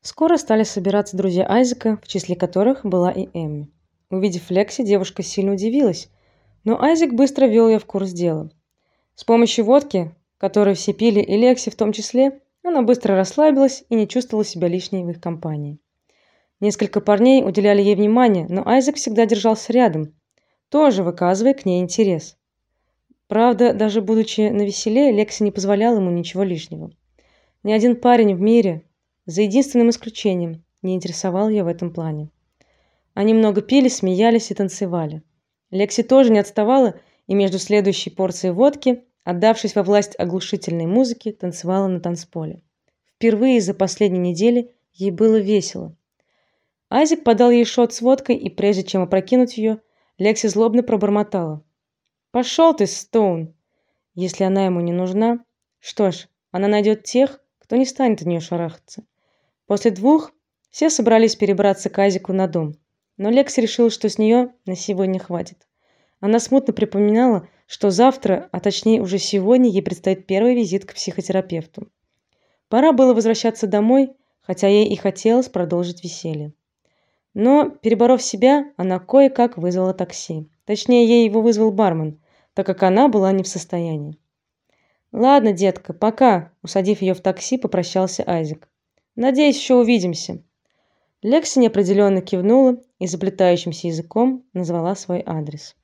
Скоро стали собираться друзья Айзека, в числе которых была и Эмми. Увидев Лекси, девушка сильно удивилась, но Айзек быстро ввел ее в курс дела. С помощью водки, которую все пили, и Лекси в том числе, она быстро расслабилась и не чувствовала себя лишней в их компании. Несколько парней уделяли ей внимание, но Айзек всегда держался рядом, тоже выказывая к ней интерес. Правда, даже будучи на веселе, Лекси не позволяла ему ничего лишнего. Ни один парень в мире, за единственным исключением, не интересовал ее в этом плане. Они много пили, смеялись и танцевали. Лекси тоже не отставала и между следующей порцией водки, отдавшись во власть оглушительной музыки, танцевала на танцполе. Впервые за последние недели ей было весело. Айзек подал ей шот с водкой, и прежде чем опрокинуть ее, Лекси злобно пробормотала: «Пошел ты, Стоун. Если она ему не нужна, что ж, она найдет тех, кто не станет от нее шарахаться. После двух все собрались перебраться к Айзеку на дом, но Лекс решил, что с нее на сегодня хватит. Она смутно припоминала, что завтра, а точнее уже сегодня, ей предстоит первый визит к психотерапевту. Пора было возвращаться домой, хотя ей и хотелось продолжить веселье. Но, переборов себя, она кое-как вызвала такси. Точнее, ей его вызвал бармен, так как она была не в состоянии. Ладно, детка, пока, усадив ее в такси, попрощался Айзек. Надеюсь, еще увидимся. Лекси неопределенно кивнула и заплетающимся языком назвала свой адрес.